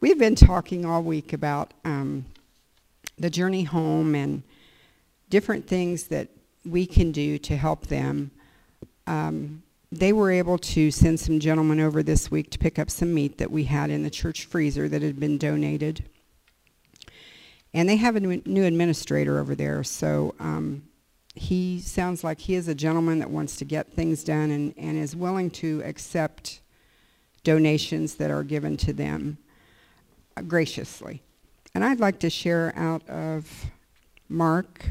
we've been talking all week about um, the journey home and different things that we can do to help them. Um, they were able to send some gentlemen over this week to pick up some meat that we had in the church freezer that had been donated. And they have a new administrator over there, so um, he sounds like he is a gentleman that wants to get things done and, and is willing to accept donations that are given to them graciously. And I'd like to share out of Mark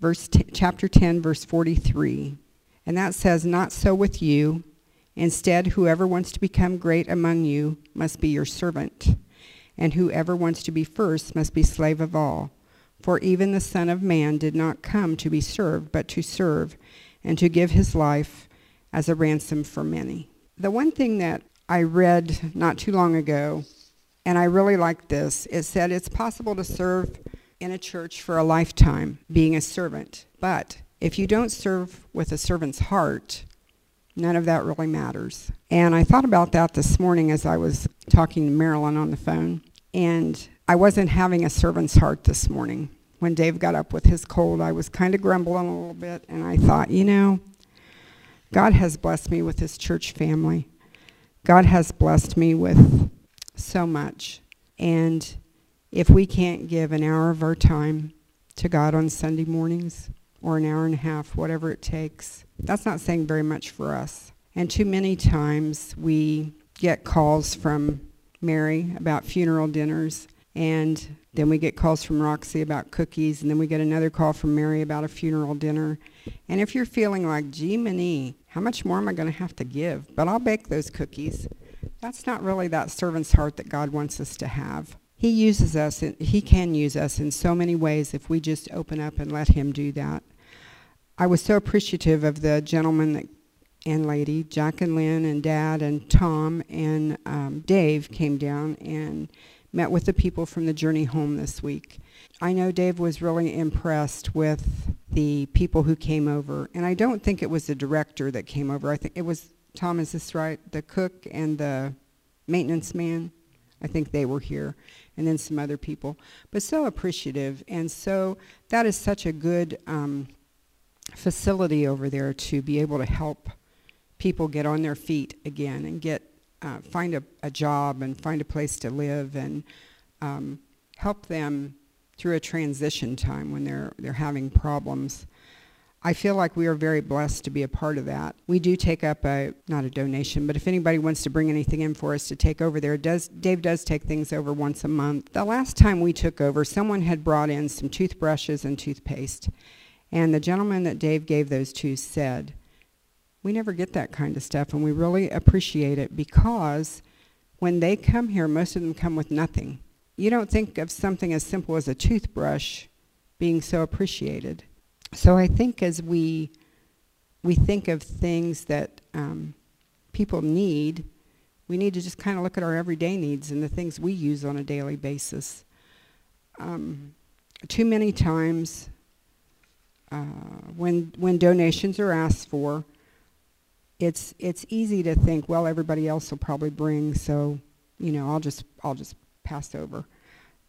verse chapter 10 verse 43. And that says, Not so with you. Instead, whoever wants to become great among you must be your servant, and whoever wants to be first must be slave of all. For even the Son of Man did not come to be served, but to serve, and to give his life as a ransom for many. The one thing that I read not too long ago, and I really like this, it said it's possible to serve in a church for a lifetime being a servant, but if you don't serve with a servant's heart, none of that really matters. And I thought about that this morning as I was talking to Marilyn on the phone. And I wasn't having a servant's heart this morning. When Dave got up with his cold, I was kind of grumbling a little bit. And I thought, you know, God has blessed me with his church family. God has blessed me with so much. And if we can't give an hour of our time to God on Sunday mornings, or an hour and a half, whatever it takes. That's not saying very much for us. And too many times we get calls from Mary about funeral dinners, and then we get calls from Roxy about cookies, and then we get another call from Mary about a funeral dinner. And if you're feeling like, gee, many, how much more am I going to have to give? But I'll bake those cookies. That's not really that servant's heart that God wants us to have. He uses us, he can use us in so many ways if we just open up and let him do that. I was so appreciative of the gentleman that, and lady, Jack and Lynn and Dad and Tom and um, Dave came down and met with the people from the journey home this week. I know Dave was really impressed with the people who came over, and I don't think it was the director that came over. I think it was Tom. Is this right? The cook and the maintenance man. I think they were here, and then some other people. But so appreciative, and so that is such a good. Um, facility over there to be able to help people get on their feet again and get uh, find a, a, job and find a place to live and um, help them through a transition time when they're they're having problems. I feel like we are very blessed to be a part of that. We do take up a not a donation, but if anybody wants to bring anything in for us to take over there, does Dave does take things over once a month. The last time we took over, someone had brought in some toothbrushes and toothpaste and the gentleman that Dave gave those to said, we never get that kind of stuff, and we really appreciate it because when they come here, most of them come with nothing. You don't think of something as simple as a toothbrush being so appreciated. So I think as we we think of things that um, people need, we need to just kind of look at our everyday needs and the things we use on a daily basis. Um, too many times uh, when when donations are asked for, it's it's easy to think, well, everybody else will probably bring, so you know, I'll just I'll just pass over.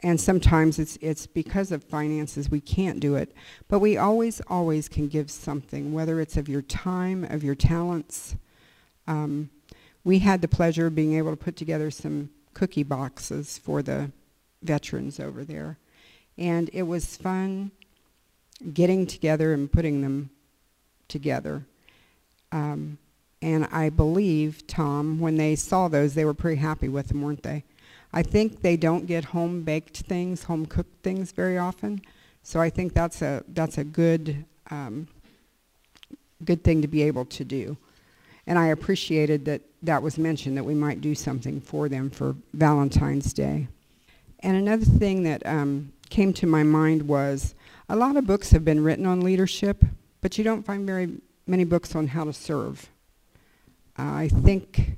And sometimes it's it's because of finances we can't do it, but we always always can give something, whether it's of your time, of your talents. Um, we had the pleasure of being able to put together some cookie boxes for the veterans over there, and it was fun getting together and putting them together. Um, and I believe, Tom, when they saw those, they were pretty happy with them, weren't they? I think they don't get home baked things, home cooked things very often. So I think that's a that's a good um, good thing to be able to do. And I appreciated that that was mentioned that we might do something for them for Valentine's Day. And another thing that um, came to my mind was a lot of books have been written on leadership, but you don't find very many books on how to serve. Uh, I think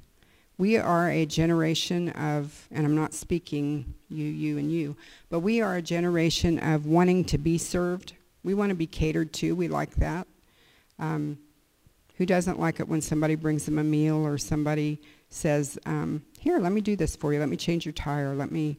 we are a generation of, and I'm not speaking you, you, and you, but we are a generation of wanting to be served. We want to be catered to. We like that. Um, who doesn't like it when somebody brings them a meal or somebody says, um, "Here, let me do this for you. Let me change your tire. Let me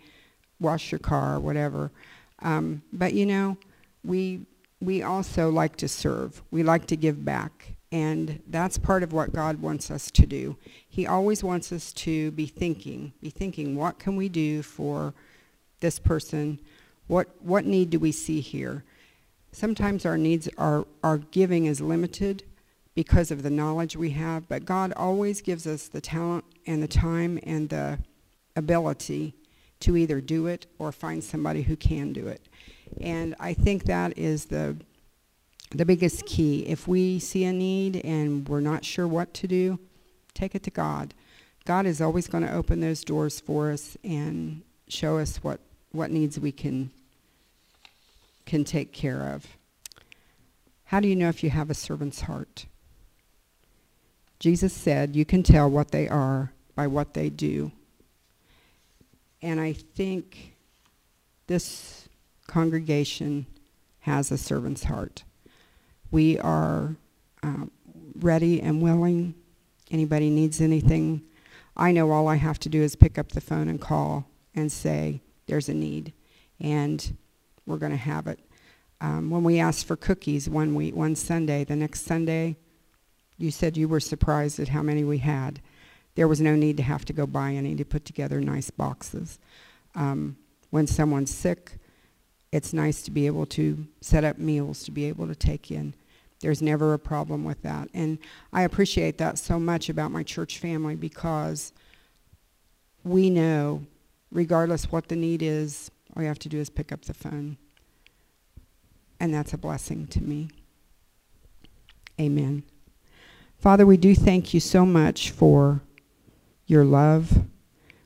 wash your car, whatever." Um, but you know, we we also like to serve. We like to give back, and that's part of what God wants us to do. He always wants us to be thinking, be thinking, what can we do for this person? What what need do we see here? Sometimes our needs are our giving is limited because of the knowledge we have, but God always gives us the talent and the time and the ability to either do it or find somebody who can do it. And I think that is the the biggest key. If we see a need and we're not sure what to do, take it to God. God is always going to open those doors for us and show us what, what needs we can can take care of. How do you know if you have a servant's heart? Jesus said, you can tell what they are by what they do. And I think this congregation has a servant's heart. We are uh, ready and willing. Anybody needs anything, I know all I have to do is pick up the phone and call and say, there's a need, and we're going to have it. Um, when we asked for cookies one week, one Sunday, the next Sunday, you said you were surprised at how many we had. There was no need to have to go buy any to put together nice boxes. Um, when someone's sick, it's nice to be able to set up meals to be able to take in. There's never a problem with that. And I appreciate that so much about my church family because we know, regardless what the need is, all you have to do is pick up the phone. And that's a blessing to me. Amen. Father, we do thank you so much for your love.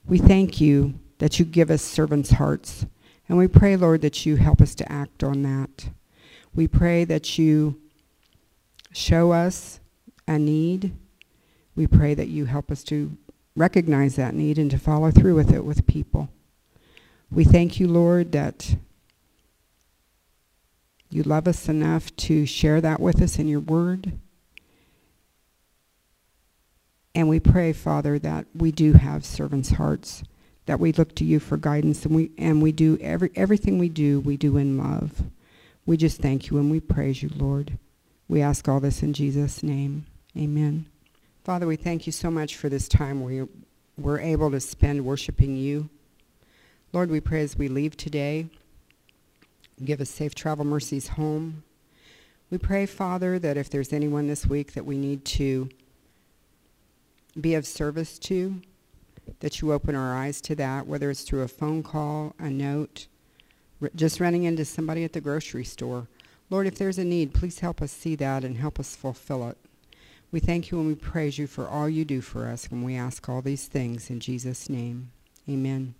We thank you that you give us servants' hearts. And we pray, Lord, that you help us to act on that. We pray that you show us a need. We pray that you help us to recognize that need and to follow through with it with people. We thank you, Lord, that you love us enough to share that with us in your word. And we pray, Father, that we do have servants' hearts, that we look to you for guidance, and we and we do every everything we do, we do in love. We just thank you and we praise you, Lord. We ask all this in Jesus' name. Amen. Father, we thank you so much for this time where we're able to spend worshiping you. Lord, we pray as we leave today, give us safe travel mercies home. We pray, Father, that if there's anyone this week that we need to be of service to, that you open our eyes to that, whether it's through a phone call, a note, just running into somebody at the grocery store. Lord, if there's a need, please help us see that and help us fulfill it. We thank you and we praise you for all you do for us, and we ask all these things in Jesus' name. Amen.